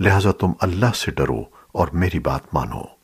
لہٰذا تم اللہ سے ڈرو اور میری بات مانو۔